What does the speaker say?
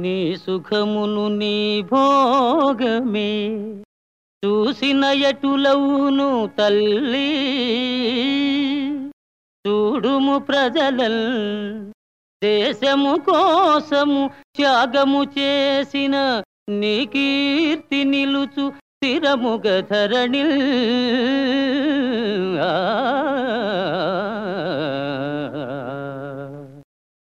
నీ సుఖమును నీ భోగమే. చూసిన ఎటులవును తల్లి. చూడుము ప్రజలల్. దేశము కోసము త్యాగము చేసిన నీ కీర్తి నిలుచు స్థిరముగ ధరణి